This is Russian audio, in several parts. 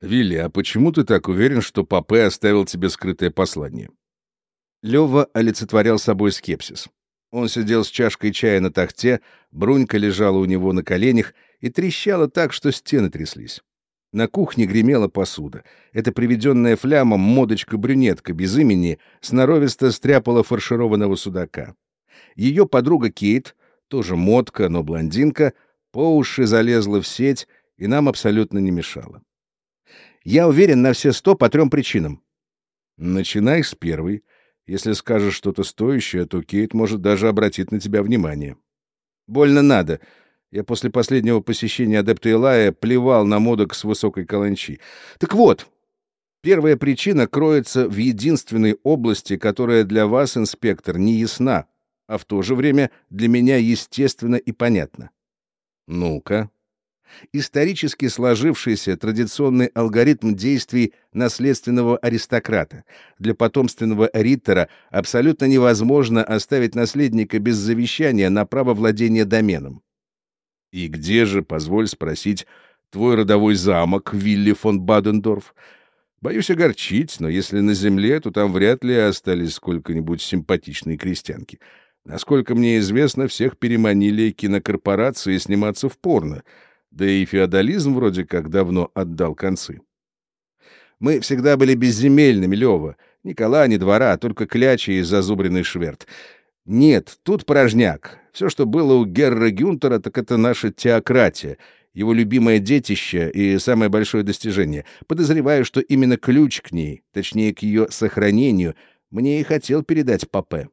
«Вилли, а почему ты так уверен, что Папе оставил тебе скрытое послание?» Лёва олицетворял собой скепсис. Он сидел с чашкой чая на тахте, брунька лежала у него на коленях и трещала так, что стены тряслись. На кухне гремела посуда. Эта приведенная флямом модочка-брюнетка без имени сноровисто стряпала фаршированного судака. Ее подруга Кейт, тоже модка, но блондинка, по уши залезла в сеть и нам абсолютно не мешала. Я уверен на все сто по трем причинам. Начинай с первой — если скажешь что-то стоящее, то Кейт может даже обратить на тебя внимание. Больно надо. Я после последнего посещения адепта Илая плевал на модок с высокой каланчи. Так вот, первая причина кроется в единственной области, которая для вас, инспектор, не ясна, а в то же время для меня естественно и понятно. Ну-ка исторически сложившийся традиционный алгоритм действий наследственного аристократа. Для потомственного риттера абсолютно невозможно оставить наследника без завещания на право владения доменом. И где же, позволь спросить, твой родовой замок, Вилли фон Бадендорф? Боюсь огорчить, но если на земле, то там вряд ли остались сколько-нибудь симпатичные крестьянки. Насколько мне известно, всех переманили кинокорпорации сниматься в порно — да и феодализм вроде как давно отдал концы. Мы всегда были безземельными, Лева. Ни кола, ни двора, только клячи и зазубренный шверт. Нет, тут порожняк. Все, что было у Герра Гюнтера, так это наша теократия, его любимое детище и самое большое достижение. Подозреваю, что именно ключ к ней, точнее, к ее сохранению, мне и хотел передать Папе.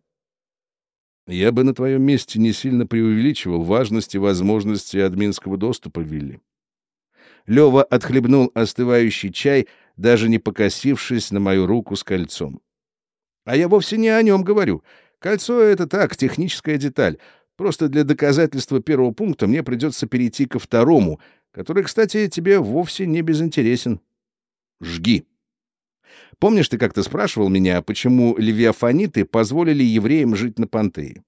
Я бы на твоем месте не сильно преувеличивал важности возможности админского доступа, Вилли. Лева отхлебнул остывающий чай, даже не покосившись на мою руку с кольцом. А я вовсе не о нем говорю. Кольцо — это так, техническая деталь. Просто для доказательства первого пункта мне придется перейти ко второму, который, кстати, тебе вовсе не безинтересен. Жги. Помнишь, ты как-то спрашивал меня, почему левиафаниты позволили евреям жить на Пантее?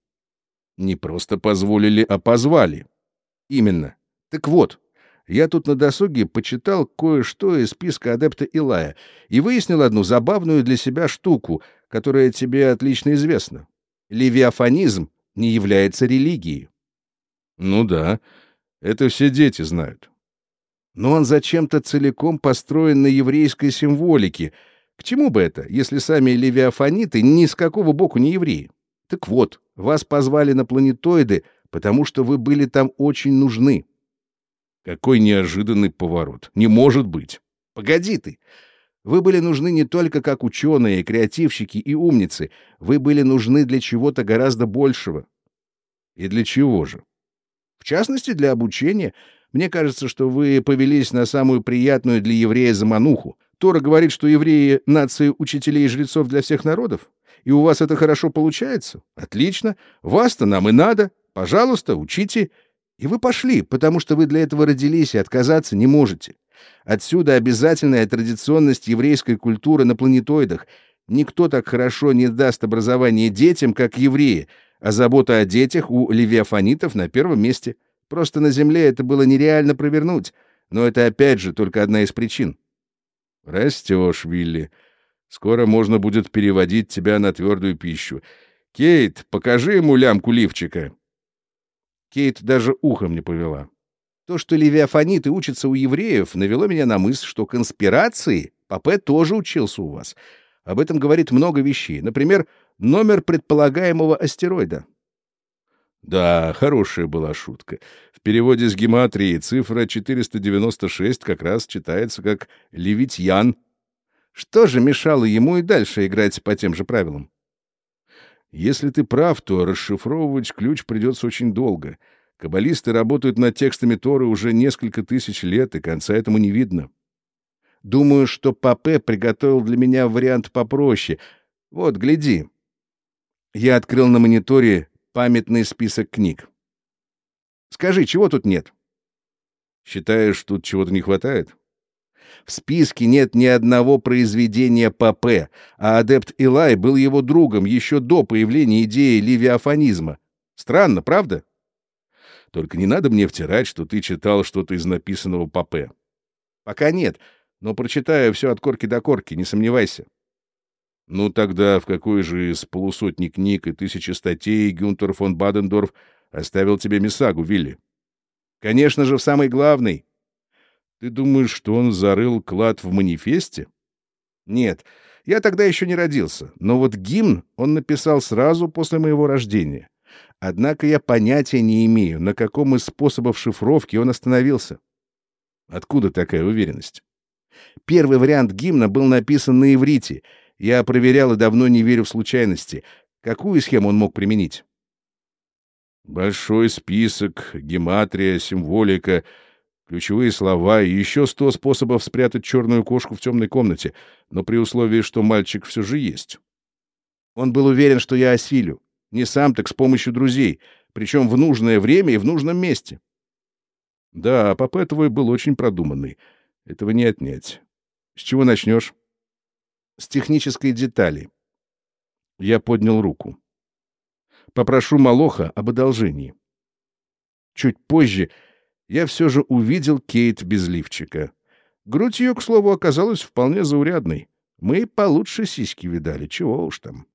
Не просто позволили, а позвали. Именно. Так вот, я тут на досуге почитал кое-что из списка адепта Илая и выяснил одну забавную для себя штуку, которая тебе отлично известна. Левиафанизм не является религией. Ну да, это все дети знают. Но он зачем-то целиком построен на еврейской символике — к чему бы это, если сами левиафаниты ни с какого боку не евреи? Так вот, вас позвали на планетоиды, потому что вы были там очень нужны. Какой неожиданный поворот. Не может быть. Погоди ты. Вы были нужны не только как ученые, креативщики и умницы. Вы были нужны для чего-то гораздо большего. И для чего же? В частности, для обучения. Мне кажется, что вы повелись на самую приятную для еврея замануху. Тора говорит, что евреи — нация учителей и жрецов для всех народов. И у вас это хорошо получается? Отлично. Вас-то нам и надо. Пожалуйста, учите. И вы пошли, потому что вы для этого родились и отказаться не можете. Отсюда обязательная традиционность еврейской культуры на планетоидах. Никто так хорошо не даст образование детям, как евреи, а забота о детях у левиафанитов на первом месте. Просто на Земле это было нереально провернуть. Но это опять же только одна из причин. Растешь, Вилли. Скоро можно будет переводить тебя на твердую пищу. Кейт, покажи ему лямку лифчика. Кейт даже ухом не повела. То, что левиафаниты учатся у евреев, навело меня на мысль, что конспирации Папе тоже учился у вас. Об этом говорит много вещей. Например, номер предполагаемого астероида. Да, хорошая была шутка. В переводе с гематрии цифра 496 как раз читается как «Левитьян». Что же мешало ему и дальше играть по тем же правилам? Если ты прав, то расшифровывать ключ придется очень долго. Каббалисты работают над текстами Торы уже несколько тысяч лет, и конца этому не видно. Думаю, что Папе приготовил для меня вариант попроще. Вот, гляди. Я открыл на мониторе памятный список книг. Скажи, чего тут нет? Считаешь, тут чего-то не хватает? В списке нет ни одного произведения Папе, а адепт Илай был его другом еще до появления идеи ливиафанизма. Странно, правда? Только не надо мне втирать, что ты читал что-то из написанного Папе. Пока нет. Но прочитаю все от корки до корки, не сомневайся. Ну тогда в какой же из полусотни книг и тысячи статей Гюнтер фон Бадендорф оставил тебе Мисагу, Вилли? Конечно же, в самый главный. Ты думаешь, что он зарыл клад в манифесте? Нет, я тогда еще не родился, но вот гимн он написал сразу после моего рождения. Однако я понятия не имею, на каком из способов шифровки он остановился. Откуда такая уверенность? Первый вариант гимна был написан на иврите — я проверял и давно не верю в случайности. Какую схему он мог применить? Большой список, гематрия, символика, ключевые слова и еще сто способов спрятать черную кошку в темной комнате, но при условии, что мальчик все же есть. Он был уверен, что я осилю. Не сам, так с помощью друзей, причем в нужное время и в нужном месте. Да, папа твой был очень продуманный. Этого не отнять. С чего начнешь? С технической детали. Я поднял руку. Попрошу Малоха об одолжении. Чуть позже я все же увидел Кейт без лифчика. Грудь ее, к слову, оказалась вполне заурядной. Мы получше сиськи видали, чего уж там.